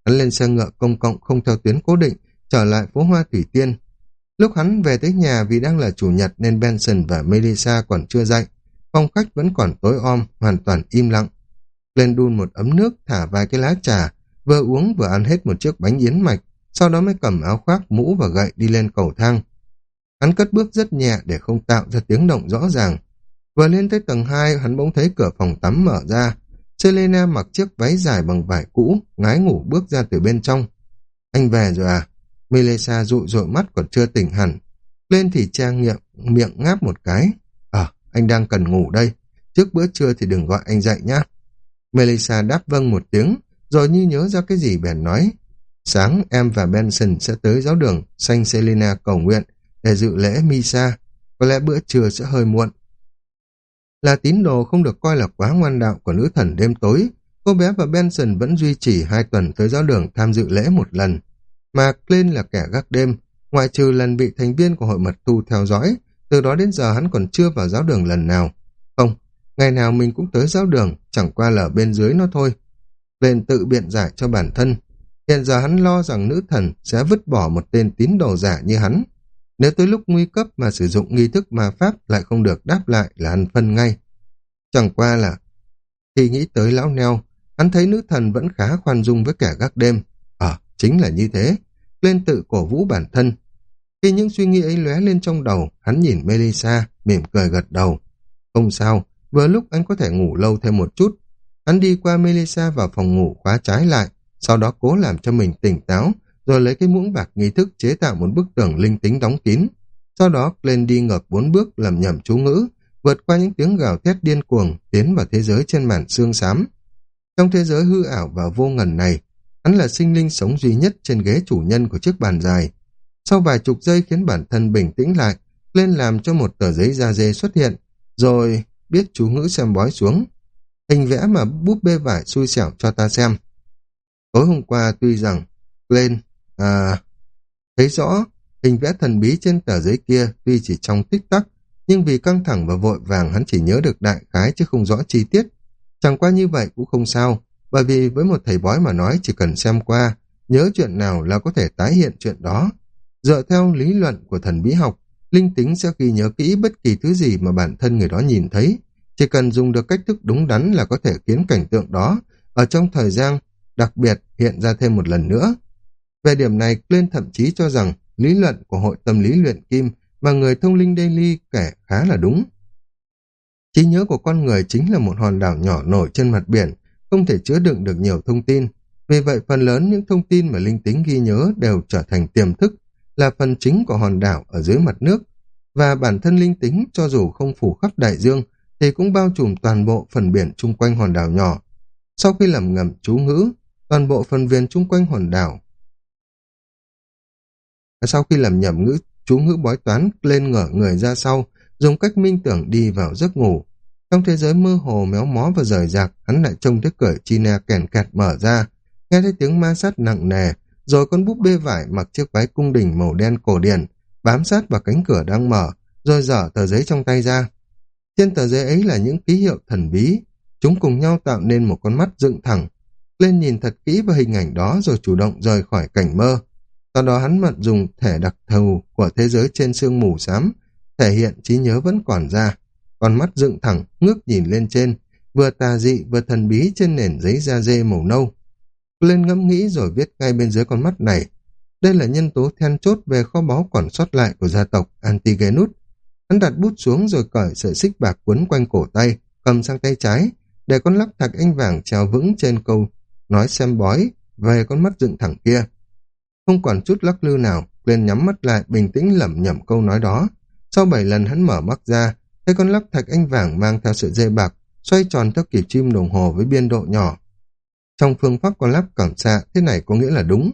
Hắn lên xe ngựa công cộng không theo tuyến cố định, trở lại phố Hoa Thủy Tiên. Lúc hắn về tới nhà vì đang là chủ nhật nên Benson và Melissa còn chưa dậy. Phòng khách vẫn còn tối om, hoàn toàn im lặng. Lên đun một ấm nước, thả vài cái lá trà, vừa uống vừa ăn hết một chiếc bánh yến mạch, sau đó mới cầm áo khoác, mũ và gậy đi lên cầu thang. Hắn cất bước rất nhẹ để không tạo ra tiếng động rõ ràng. Vừa lên tới tầng 2, hắn bỗng thấy cửa phòng tắm mở ra. Selena mặc chiếc váy dài bằng vải cũ, ngái ngủ bước ra từ bên trong. Anh về rồi à? Melissa dụi dội mắt còn chưa tỉnh hẳn. Lên thì trang miệng, miệng ngáp một cái. Ờ, anh đang cần ngủ đây. Trước bữa trưa thì đừng gọi anh dậy nhá. Melissa đáp vâng một tiếng, rồi như nhớ ra cái gì bèn nói. Sáng em và Benson sẽ tới giáo đường Saint Selena cầu nguyện để dự lễ Misa. Có lẽ bữa trưa sẽ hơi muộn. Là tín đồ không được coi là quá ngoan đạo của nữ thần đêm tối, cô bé và Benson vẫn duy trì hai tuần tới giáo đường tham dự lễ một lần. Mà Clint là kẻ gác đêm, ngoại trừ lần bị thành viên của hội mật tu theo dõi, từ đó đến giờ hắn còn chưa vào giáo đường lần nào. Không, ngày nào mình cũng tới giáo đường, chẳng qua là bên dưới nó thôi. Clint tự biện giải cho bản thân. Hiện giờ hắn lo rằng nữ thần sẽ vứt bỏ một tên tín đồ giả như hắn. Nếu tới lúc nguy cấp mà sử dụng nghi thức ma pháp lại không được đáp lại là ăn phân ngay. Chẳng qua là khi nghĩ tới lão neo, hắn thấy nữ thần vẫn khá khoan dung với kẻ gác đêm. Ờ, chính là như thế. Lên tự cổ vũ bản thân. Khi những suy nghĩ ấy lóe lên trong đầu, hắn nhìn Melissa, mỉm cười gật đầu. Không sao, vừa lúc anh có thể ngủ lâu thêm một chút. Hắn đi qua Melissa vào phòng ngủ khóa trái lại, sau đó cố làm cho mình tỉnh táo, rồi lấy cái muỗng bạc nghi thức chế tạo một bức tường linh tính đóng kín. Sau đó lên đi ngược bốn bước làm nhầm chú ngữ, vượt qua những tiếng gào thét điên cuồng, tiến vào thế giới trên màn xương xám. Trong thế giới hư ảo và vô ngần này, hắn là sinh linh sống duy nhất trên ghế chủ nhân của chiếc bàn dài. Sau vài chục giây khiến bản thân bình tĩnh lại, lên làm cho một tờ giấy da dê xuất hiện, rồi biết chú ngữ xem bói xuống. Hình vẽ mà búp bê vải xui xẻo cho ta xem. Tối hôm qua tuy rằng lên À, thấy rõ, hình vẽ thần bí trên tờ giấy kia tuy chỉ trong tích tắc, nhưng vì căng thẳng và vội vàng hắn chỉ nhớ được đại khái chứ không rõ chi tiết. Chẳng qua như vậy cũng không sao, bởi vì với một thầy bói mà nói chỉ cần xem qua, nhớ chuyện nào là có thể tái hiện chuyện đó. Dựa theo lý luận của thần bí học, linh tính sẽ ghi nhớ kỹ bất kỳ thứ gì mà bản thân người đó nhìn thấy. Chỉ cần dùng được cách thức đúng đắn là có thể khiến cảnh tượng đó ở trong thời gian đặc biệt hiện ra thêm một lần nữa. Về điểm này, Clint thậm chí cho rằng lý luận của hội tâm lý luyện kim mà người thông linh Daily kể khá là đúng. Trí nhớ của con người chính là một hòn đảo nhỏ nổi trên mặt biển, không thể chứa đựng được nhiều thông tin. Vì vậy, phần lớn những thông tin mà linh tính ghi nhớ đều trở thành tiềm thức, là phần chính của hòn đảo ở dưới mặt nước. Và bản thân linh tính, cho dù không phủ khắp đại dương, thì cũng bao trùm toàn bộ phần biển chung quanh hòn đảo nhỏ. Sau khi làm ngầm chú ngữ, toàn bộ phần viền chung quanh hòn đảo sau khi làm nhầm ngữ, chú ngữ bói toán lên ngửa người ra sau, dùng cách minh tưởng đi vào giấc ngủ. Trong thế giới mơ hồ méo mó và rời rạc, hắn lại trông thấy cửa China kèn kẹt mở ra, nghe thấy tiếng ma sát nặng nề, rồi con búp bê vải mặc chiếc váy cung đình màu đen cổ điển, bám sát vào cánh cửa đang mở, rồi dở tờ giấy trong tay ra. Trên tờ giấy ấy là những ký hiệu thần bí, chúng cùng nhau tạo nên một con mắt dựng thẳng. Lên nhìn thật kỹ vào hình ảnh đó rồi chủ động rời khỏi cảnh mơ. Sau đó hắn mận dùng thể đặc thù của thế giới trên sương mù xám, thể hiện trí nhớ vẫn còn ra. Con mắt dựng thẳng, ngước nhìn lên trên, vừa tà dị vừa thần bí trên nền giấy da dê màu nâu. Lên ngẫm nghĩ rồi viết ngay bên dưới con mắt này. Đây là nhân tố then chốt về kho báu còn sót lại của gia tộc Antigenus. Hắn đặt bút xuống rồi cởi sợi xích bạc quấn quanh cổ tay, cầm sang tay trái, để con lắc thạch anh vàng treo vững trên câu nói xem bói về con mắt dựng thẳng kia. Không còn chút lắc lư nào, lên nhắm mắt lại bình tĩnh lẩm nhẩm câu nói đó. Sau bảy lần hắn mở mắt ra, thấy con lắc thạch anh vàng mang theo sợi dây bạc, xoay tròn theo kiểu chim đồng hồ với biên độ nhỏ. Trong phương pháp con lắp cảm xạ, thế này có nghĩa là đúng.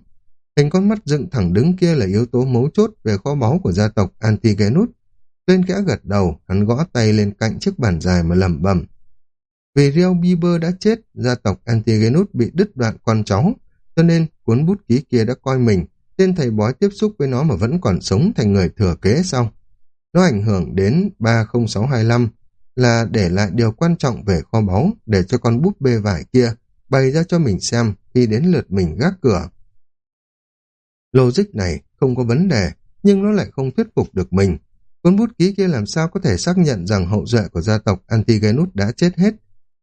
Hình con mắt dựng thẳng đứng kia là yếu tố mấu chốt về kho báu của gia tộc Antigenus. Lên kẽ gật đầu, hắn gõ tay lên cạnh chiếc bàn dài mà lẩm bẩm. Vì Rio Bieber đã chết, gia tộc Antigenus bị đứt đoạn con cháu, cho nên cuốn bút ký kia đã coi mình, tên thầy bói tiếp xúc với nó mà vẫn còn sống thành người thừa kế sau. Nó ảnh hưởng đến 30625 là để lại điều quan trọng về kho báu để cho con búp bê vải kia bày ra cho mình xem khi đến lượt mình gác cửa. Logic này không có vấn đề, nhưng nó lại không thuyết phục được mình. Cuốn bút ký kia làm sao có thể xác nhận rằng hậu duệ của gia tộc Antigenus đã chết hết.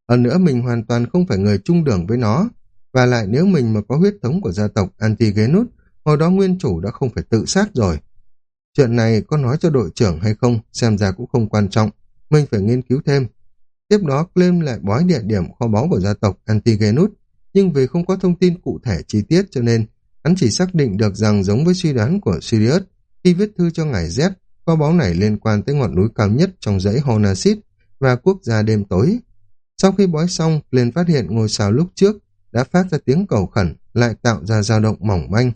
Hơn nữa mình hoàn toàn không phải người chung đường với nó, và lại nếu mình mà có huyết thống của gia tộc Antigenus, hồi đó nguyên chủ đã không phải tự sát rồi. Chuyện này có nói cho đội trưởng hay không, xem ra cũng không quan trọng. Mình phải nghiên cứu thêm. Tiếp đó Clem lại bói địa điểm kho báu của gia tộc Antigenus, nhưng vì không có thông tin cụ thể chi tiết cho nên hắn chỉ xác định được rằng giống với suy đoán của Sirius khi viết thư cho ngài Z, kho báu này liên quan tới ngọn núi cao nhất trong dãy Honasit và quốc gia đêm tối. Sau khi bói xong, liền phát hiện ngôi sao lúc trước đã phát ra tiếng cầu khẩn, lại tạo ra dao động mỏng manh.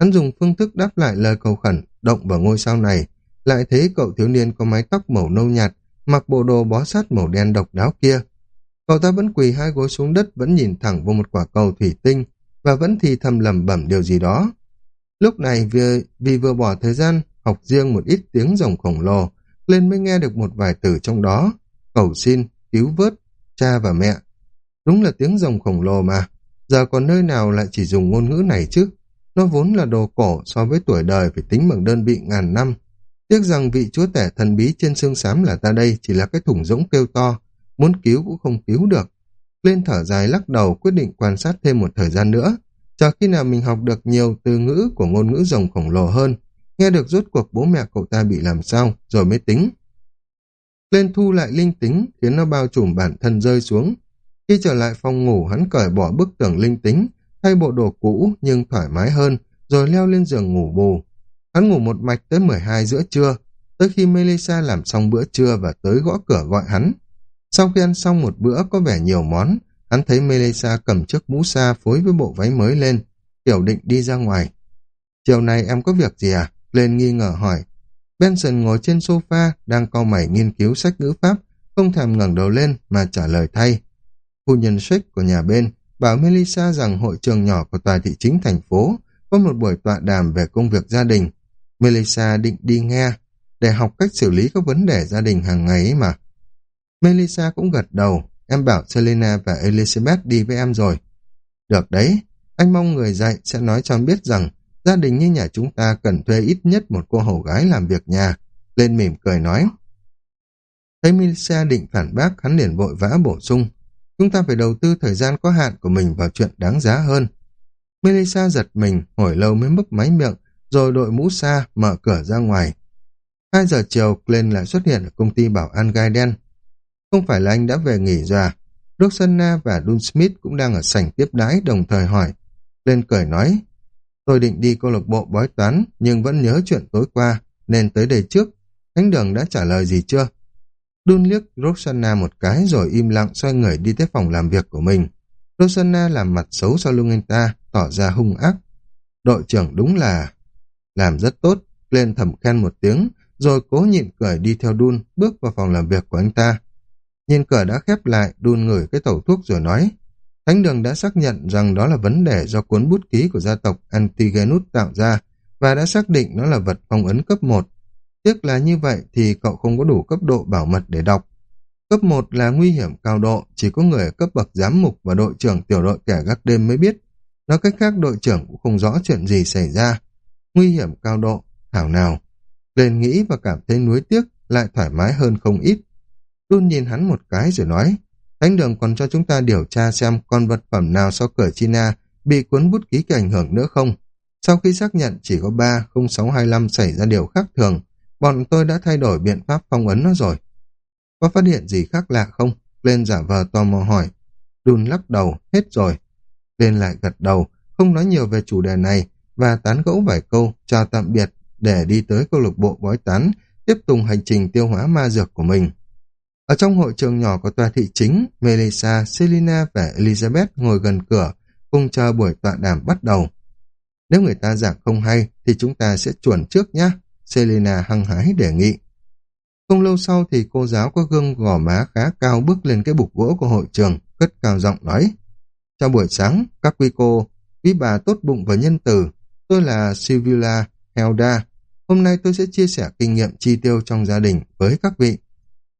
Hắn dùng phương thức đáp lại lời cầu khẩn, động vào ngôi sao này, lại thấy cậu thiếu niên có mái tóc màu nâu nhạt, mặc bộ đồ bó sát màu đen độc đáo kia. Cậu ta vẫn quỳ hai gối xuống đất, vẫn nhìn thẳng vào một quả cầu thủy tinh, và vẫn thì thầm lầm bẩm điều gì đó. Lúc này vì, vì vừa bỏ thời gian học riêng một ít tiếng rồng khổng lồ, lên mới nghe được một vài từ trong đó, cầu xin, cứu vớt, cha và mẹ. Đúng là tiếng rồng khổng lồ mà, giờ còn nơi nào lại chỉ dùng ngôn ngữ này chứ? Nó vốn là đồ cổ so với tuổi đời phải tính bằng đơn vị ngàn năm. Tiếc rằng vị chúa tể thần bí trên xương xám là ta đây chỉ là cái thủng rỗng kêu to, muốn cứu cũng không cứu được. Lên thở dài lắc đầu quyết định quan sát thêm một thời gian nữa, chờ khi nào mình học được nhiều từ ngữ của ngôn ngữ rồng khổng lồ hơn, nghe được rốt cuộc bố mẹ cậu ta bị làm sao, rồi mới tính. Lên thu lại linh tính, khiến nó bao trùm bản thân rơi xuống. Khi trở lại phòng ngủ, hắn cởi bỏ bức tường linh tính, thay bộ đồ cũ nhưng thoải mái hơn, rồi leo lên giường ngủ bù. Hắn ngủ một mạch tới 12 giữa trưa, tới khi Melissa làm xong bữa trưa và tới gõ cửa gọi hắn. Sau khi ăn xong một bữa có vẻ nhiều món, hắn thấy Melissa cầm chiếc mũ sa phối với bộ váy mới lên, tiểu định đi ra ngoài. Chiều nay em có việc gì à? Lên nghi ngờ hỏi. Benson ngồi trên sofa, đang cau mày nghiên cứu sách ngữ pháp, không thèm ngẩng đầu lên mà trả lời thay. Phu nhân Schick của nhà bên bảo Melissa rằng hội trường nhỏ của tòa thị chính thành phố có một buổi tọa đàm về công việc gia đình. Melissa định đi nghe, để học cách xử lý các vấn đề gia đình hàng ngày ấy mà. Melissa cũng gật đầu, em bảo Selena và Elizabeth đi với em rồi. Được đấy, anh mong người dạy sẽ nói cho em biết rằng gia đình như nhà chúng ta cần thuê ít nhất một cô hầu gái làm việc nhà. Lên mỉm cười nói. Thấy Melissa định phản bác, hắn liền vội vã bổ sung. Chúng ta phải đầu tư thời gian có hạn của mình vào chuyện đáng giá hơn. Melissa giật mình, hồi lâu mới mấp máy miệng, rồi đội mũ xa, mở cửa ra ngoài. Hai giờ chiều, Glenn lại xuất hiện ở công ty bảo an gai đen. Không phải là anh đã về nghỉ rồi à? Roxana và Dun Smith cũng đang ở sảnh tiếp đái đồng thời hỏi. Glenn cười nói, tôi định đi câu lạc bộ bói toán, nhưng vẫn nhớ chuyện tối qua, nên tới đây trước. Thánh đường đã trả lời gì chưa? Đun liếc Roxana một cái rồi im lặng xoay người đi tới phòng làm việc của mình. Roxana làm mặt xấu sau lưng anh ta, tỏ ra hung ác. Đội trưởng đúng là... Làm rất tốt, lên thầm khen một tiếng, rồi cố nhịn cười đi theo Đun, bước vào phòng làm việc của anh ta. Nhìn cửa đã khép lại, Đun ngửi cái tẩu thuốc rồi nói. Thánh đường đã xác nhận rằng đó là vấn đề do cuốn bút ký của gia tộc Antigenus tạo ra, và đã xác định nó là vật phong ấn cấp 1. Tiếc là như vậy thì cậu không có đủ cấp độ bảo mật để đọc. Cấp 1 là nguy hiểm cao độ, chỉ có người ở cấp bậc giám mục và đội trưởng tiểu đội kẻ gác đêm mới biết. Nói cách khác đội trưởng cũng không rõ chuyện gì xảy ra. Nguy hiểm cao độ, thảo nào. Lên nghĩ và cảm thấy nuối tiếc, lại thoải mái hơn không ít. Đun nhìn hắn một cái rồi nói, Thánh đường còn cho chúng ta điều tra xem con vật phẩm nào sau cửa China bị cuốn bút ký kỳ ảnh hưởng nữa không. Sau khi xác nhận chỉ có 3 0625 xảy ra điều khác thường, bọn tôi đã thay đổi biện pháp phong ấn nó rồi. Có phát hiện gì khác lạ không? Lên giả vờ tò mò hỏi. Đun lắc đầu, hết rồi. Lên lại gật đầu, không nói nhiều về chủ đề này và tán gẫu vài câu, chào tạm biệt để đi tới câu lạc bộ bói tán, tiếp tục hành trình tiêu hóa ma dược của mình. Ở trong hội trường nhỏ của tòa thị chính, Melissa, Selina và Elizabeth ngồi gần cửa, cùng chờ buổi tọa đàm bắt đầu. Nếu người ta giảng không hay, thì chúng ta sẽ chuẩn trước nhé, Selena hăng hái đề nghị. Không lâu sau thì cô giáo có gương gò má khá cao bước lên cái bục gỗ của hội trường, cất cao giọng nói. Chào buổi sáng, các quý cô, quý bà tốt bụng và nhân từ, tôi là Sivila Helda. Hôm nay tôi sẽ chia sẻ kinh nghiệm chi tiêu trong gia đình với các vị.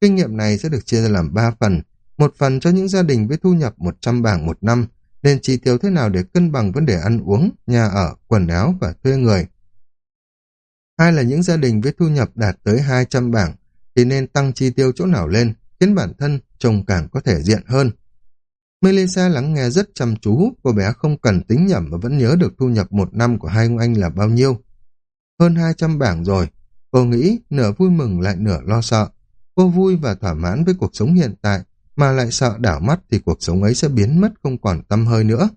Kinh nghiệm này sẽ được chia ra làm 3 phần. Một phần cho những gia đình với thu nhập 100 bảng một năm, nên chi tiêu thế nào để cân bằng vấn đề ăn uống, nhà ở, quần áo và thuê người. Hai là những gia đình với thu nhập đạt tới 200 bảng, thì nên tăng chi tiêu chỗ nào lên, khiến bản thân trông càng có thể diện hơn. Melissa lắng nghe rất chăm chú, cô bé không cần tính nhẩm mà vẫn nhớ được thu nhập một năm của hai ông anh là bao nhiêu. Hơn 200 bảng rồi, cô nghĩ nửa vui mừng lại nửa lo sợ. Cô vui và thỏa mãn với cuộc sống hiện tại, mà lại sợ đảo mắt thì cuộc sống ấy sẽ biến mất không còn tâm hơi nữa.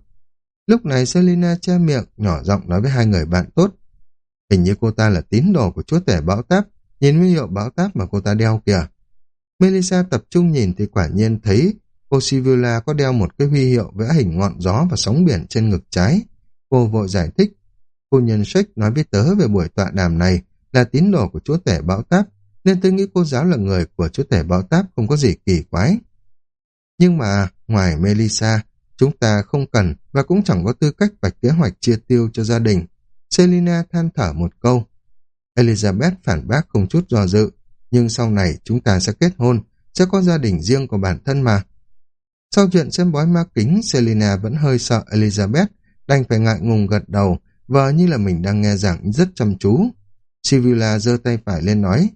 Lúc này Selina che miệng, nhỏ giọng nói với hai người bạn tốt. Hình như cô ta là tín đồ của chúa tể bão táp, nhìn huy hiệu bão táp mà cô ta đeo kìa. Melissa tập trung nhìn thì quả nhiên thấy cô Sivula có đeo một cái huy hiệu vẽ hình ngọn gió và sóng biển trên ngực trái. Cô vội giải thích. Phu nhân Sheikh nói với tớ về buổi tọa đàm này là tín đồ của chúa tể bão táp, nên tôi nghĩ cô giáo là người của chúa tể bão táp không có gì kỳ quái. Nhưng mà, ngoài Melissa, chúng ta không cần và cũng chẳng có tư cách vạch kế hoạch chia tiêu cho gia đình. Selina than thở một câu. Elizabeth phản bác không chút do dự, nhưng sau này chúng ta sẽ kết hôn, sẽ có gia đình riêng của bản thân mà. Sau chuyện xem bói ma kính, Selina vẫn hơi sợ Elizabeth, đành phải ngại ngùng gật đầu, vờ như là mình đang nghe giảng rất chăm chú. Sivilla giơ tay phải lên nói,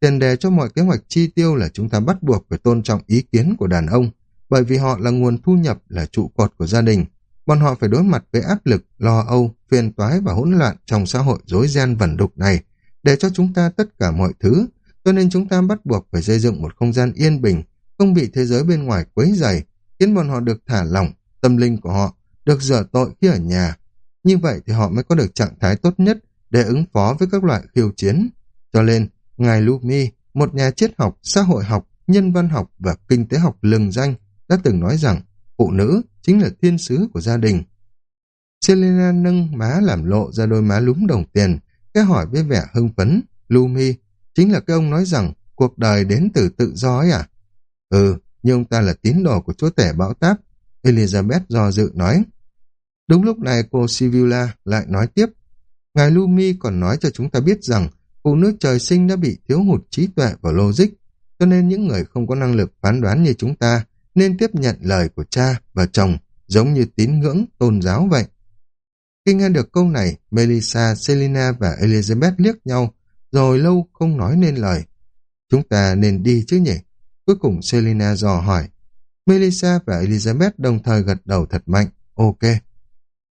tiền đề cho mọi kế hoạch chi tiêu là chúng ta bắt buộc phải tôn trọng ý kiến của đàn ông, bởi vì họ là nguồn thu nhập, là trụ cột của gia đình. Bọn họ phải đối mặt với áp lực, lo âu, phiền toái và hỗn loạn trong xã hội rối ren vẩn đục này, để cho chúng ta tất cả mọi thứ, cho nên chúng ta bắt buộc phải xây dựng một không gian yên bình, không bị thế giới bên ngoài quấy dày, khiến bọn họ được thả lỏng, tâm linh của họ được rửa tội khi ở nhà. Như vậy thì họ mới có được trạng thái tốt nhất để ứng phó với các loại khiêu chiến. Cho nên, Ngài Lumi, một nhà triết học, xã hội học, nhân văn học và kinh tế học lừng danh, đã từng nói rằng phụ nữ chính là thiên sứ của gia đình. Selena nâng má làm lộ ra đôi má lúm đồng tiền, cái hỏi với vẻ hưng phấn, Lumi, chính là cái ông nói rằng cuộc đời đến từ tự do ấy à? Ừ, nhưng ông ta là tín đồ của chúa tể bão táp, Elizabeth do dự nói. Đúng lúc này cô Sivula lại nói tiếp, Ngài Lumi còn nói cho chúng ta biết rằng phụ nữ trời sinh đã bị thiếu hụt trí tuệ và logic, cho nên những người không có năng lực phán đoán như chúng ta nên tiếp nhận lời của cha và chồng giống như tín ngưỡng tôn giáo vậy. Khi nghe được câu này, Melissa, Selina và Elizabeth liếc nhau, rồi lâu không nói nên lời. Chúng ta nên đi chứ nhỉ? Cuối cùng Selina dò hỏi. Melissa và Elizabeth đồng thời gật đầu thật mạnh. Ok.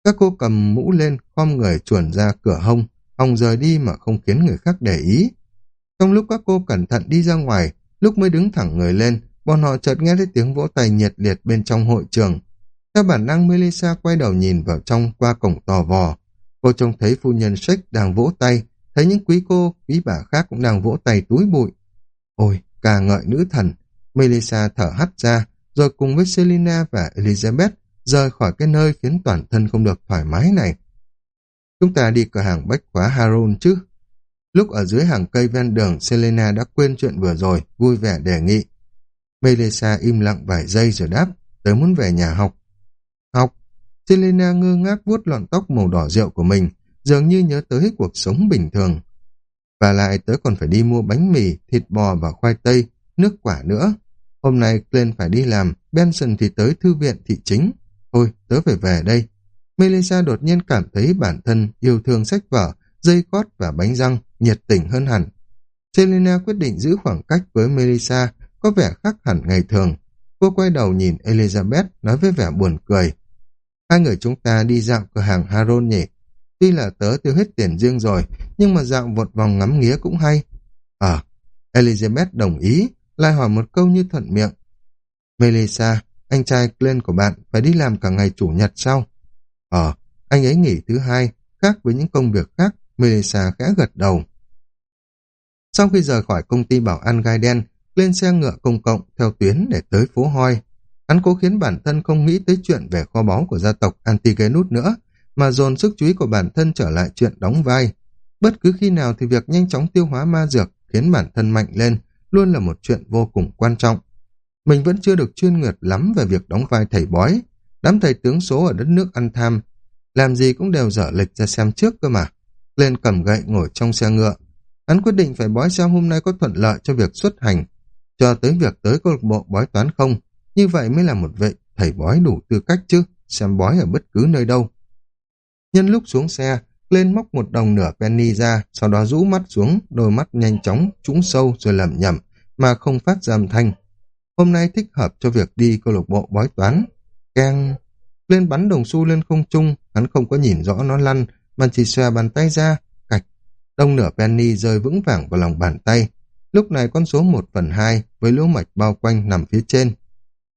Các cô cầm mũ lên, khom người chuẩn ra cửa hông, hòng rời đi mà không khiến người khác để ý. Trong lúc các cô cẩn thận đi ra ngoài, lúc mới đứng thẳng người lên, bọn họ chợt nghe thấy tiếng vỗ tay nhiệt liệt bên trong hội trường. Theo bản năng Melissa quay đầu nhìn vào trong qua cổng tò vò. Cô trông thấy phu nhân Sheikh đang vỗ tay, thấy những quý cô, quý bà khác cũng đang vỗ tay túi bụi. Ôi, ca ngợi nữ thần. Melissa thở hắt ra, rồi cùng với Selina và Elizabeth rời khỏi cái nơi khiến toàn thân không được thoải mái này. Chúng ta đi cửa hàng bách khóa Haron chứ? Lúc ở dưới hàng cây ven đường, Selena đã quên chuyện vừa rồi, vui vẻ đề nghị. Melissa im lặng vài giây rồi đáp, tớ muốn về nhà học. Học? Selena ngơ ngác vuốt lọn tóc màu đỏ rượu của mình, dường như nhớ tới cuộc sống bình thường. Và lại tớ còn phải đi mua bánh mì, thịt bò và khoai tây, nước quả nữa. Hôm nay Glenn phải đi làm, Benson thì tới thư viện thị chính. Thôi, tớ phải về đây. Melissa đột nhiên cảm thấy bản thân yêu thương sách vở, dây cót và bánh răng, nhiệt tình hơn hẳn. Selena quyết định giữ khoảng cách với Melissa, có vẻ khác hẳn ngày thường. Cô quay đầu nhìn Elizabeth, nói với vẻ buồn cười. Hai người chúng ta đi dạo cửa hàng Haron nhỉ? Tuy là tớ tiêu hết tiền riêng rồi, nhưng mà dạo một vòng ngắm nghía cũng hay. Ờ, Elizabeth đồng ý, lại hỏi một câu như thuận miệng. Melissa, anh trai Glenn của bạn phải đi làm cả ngày chủ nhật sau. Ờ, anh ấy nghỉ thứ hai, khác với những công việc khác, Melissa khẽ gật đầu. Sau khi rời khỏi công ty bảo an gai đen, lên xe ngựa công cộng theo tuyến để tới phố Hoi. Hắn cố khiến bản thân không nghĩ tới chuyện về kho báu của gia tộc Antigenus nữa, mà dồn sức chú ý của bản thân trở lại chuyện đóng vai. Bất cứ khi nào thì việc nhanh chóng tiêu hóa ma dược khiến bản thân mạnh lên luôn là một chuyện vô cùng quan trọng. Mình vẫn chưa được chuyên nghiệp lắm về việc đóng vai thầy bói. Đám thầy tướng số ở đất nước ăn tham, làm gì cũng đều dở lịch ra xem trước cơ mà. Lên cầm gậy ngồi trong xe ngựa. Hắn quyết định phải bói xem hôm nay có thuận lợi cho việc xuất hành, cho tới việc tới câu lạc bộ bói toán không. Như vậy mới là một vị thầy bói đủ tư cách chứ, xem bói ở bất cứ nơi đâu. Nhân lúc xuống xe, lên móc một đồng nửa penny ra, sau đó rũ mắt xuống, đôi mắt nhanh chóng, trũng sâu rồi lẩm nhẩm, mà không phát ra âm thanh. Hôm nay thích hợp cho việc đi câu lạc bộ bói toán. Keng... Lên bắn đồng xu lên không trung, hắn không có nhìn rõ nó lăn, mà chỉ xòe bàn tay ra, cạch. Đông nửa penny rơi vững vàng vào lòng bàn tay. Lúc này con số một phần hai với lũ mạch bao quanh nằm phía trên.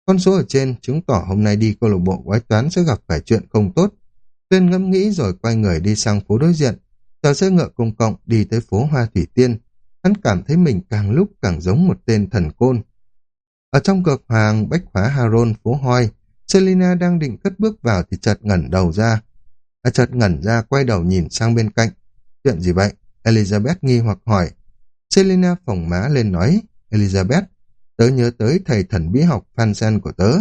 Con số ở trên chứng tỏ hôm nay đi câu lạc bộ quái toán sẽ gặp phải chuyện không tốt. Tuyên ngẫm nghĩ rồi quay người đi sang phố đối diện, chờ xe ngựa công cộng đi tới phố Hoa Thủy Tiên. Hắn cảm thấy mình càng lúc càng giống một tên thần côn. Ở trong cửa hàng Bách Hóa Haron phố Hoi, Selina đang định cất bước vào thì chợt ngẩn đầu ra. À, chợt ngẩn ra quay đầu nhìn sang bên cạnh. Chuyện gì vậy? Elizabeth nghi hoặc hỏi. Selina phỏng má lên nói, Elizabeth, tớ nhớ tới thầy thần bí học Fansen của tớ.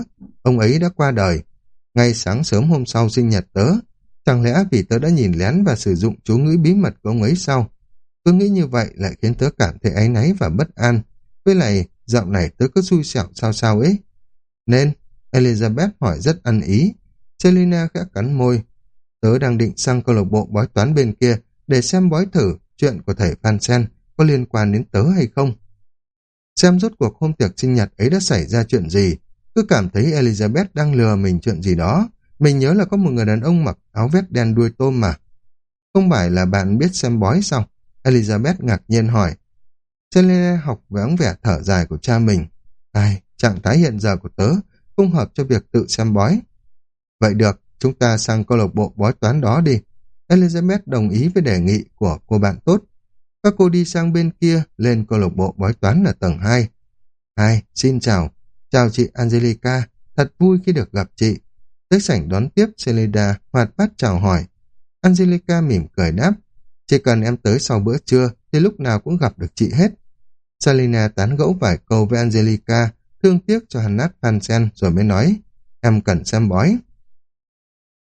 Ông ấy đã qua đời. Ngay sáng sớm hôm sau sinh nhật tớ, chẳng lẽ vì tớ đã nhìn lén và sử dụng chú ngữ bí mật của ông ấy sao? Cứ nghĩ như vậy lại khiến tớ cảm thấy áy náy và bất an. Với lại, dạo này tớ cứ xui xẻo sao sao ấy. Nên, Elizabeth hỏi rất ăn ý. Selina khẽ cắn môi. Tớ đang định sang câu lạc bộ bói toán bên kia để xem bói thử chuyện của thầy Fansen có liên quan đến tớ hay không. Xem rốt cuộc hôm tiệc sinh nhật ấy đã xảy ra chuyện gì. Cứ cảm thấy Elizabeth đang lừa mình chuyện gì đó. Mình nhớ là có một người đàn ông mặc áo vest đen đuôi tôm mà. Không phải là bạn biết xem bói sao? Elizabeth ngạc nhiên hỏi. Selene học vắng vẻ thở dài của cha mình. Ai, trạng thái hiện giờ của tớ không hợp cho việc tự xem bói. Vậy được, chúng ta sang câu lạc bộ bói toán đó đi. Elizabeth đồng ý với đề nghị của cô bạn tốt. Các cô đi sang bên kia, lên câu lạc bộ bói toán ở tầng 2. Hai, xin chào. Chào chị Angelica, thật vui khi được gặp chị. Tới sảnh đón tiếp, Celida hoạt bát chào hỏi. Angelica mỉm cười đáp. Chỉ cần em tới sau bữa trưa, thì lúc nào cũng gặp được chị hết. Salina tán gẫu vài câu với Angelica, thương tiếc cho Hannah Hansen rồi mới nói, em cần xem bói.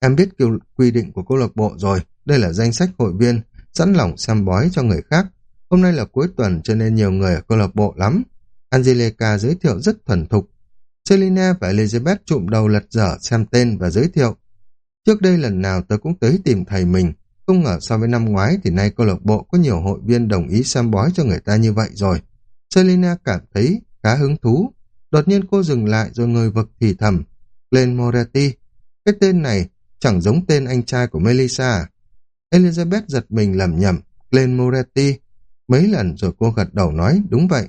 Em biết quy định của câu lạc bộ rồi, đây là danh sách hội viên, sẵn lòng xem bói cho người khác. Hôm nay là cuối tuần cho nên nhiều người ở câu lạc bộ lắm. Angelica giới thiệu rất thuần thục. Selina và Elizabeth trụm đầu lật dở xem tên và giới thiệu. Trước đây lần nào tớ cũng tới tìm thầy mình, không ngờ so với năm ngoái thì nay câu lạc bộ có nhiều hội viên đồng ý xem bói cho người ta như vậy rồi. Selina cảm thấy khá hứng thú. Đột nhiên cô dừng lại rồi người vực thì thầm. Glenn Moretti. Cái tên này chẳng giống tên anh trai của Melissa à? Elizabeth giật mình lầm nhầm. lên Moretti. Mấy lần rồi cô gật đầu nói đúng vậy.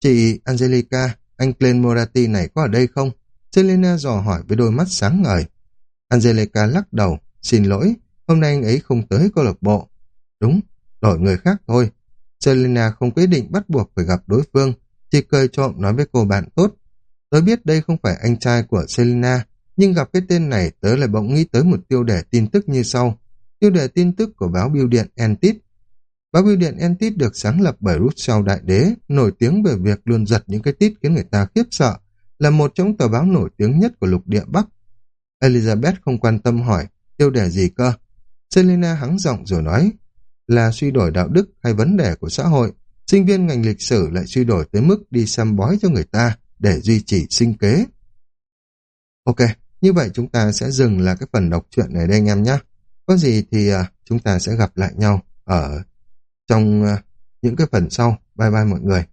Chị Angelica, anh Glenn Moretti này có ở đây không? Selena dò hỏi với đôi mắt sáng ngời. Angelica lắc đầu. Xin lỗi, hôm nay anh ấy không tới câu lạc bộ. Đúng, đổi người khác thôi. Selena không quyết định bắt buộc phải gặp đối phương, chỉ cười trộm nói với cô bạn tốt. Tớ biết đây không phải anh trai của Selena, nhưng gặp cái tên này tớ lại bỗng nghĩ tới một tiêu đề tin tức như sau. Tiêu đề tin tức của báo biêu điện Entit. Báo biêu điện Entit được sáng lập bởi Rousseau Đại Đế, nổi tiếng về việc luôn giật những cái tít khiến người ta khiếp sợ, là một trong tờ báo nổi tiếng nhất của lục địa Bắc. Elizabeth không quan tâm hỏi, tiêu đề gì cơ? Selena hắng giọng rồi nói, là suy đổi đạo đức hay vấn đề của xã hội, sinh viên ngành lịch sử lại suy đổi tới mức đi xăm bói cho người ta để duy trì sinh kế. Ok, như vậy chúng ta sẽ dừng là cái phần đọc truyện này đây anh em nhé. Có gì thì uh, chúng ta sẽ gặp lại nhau ở trong uh, những cái phần sau. Bye bye mọi người.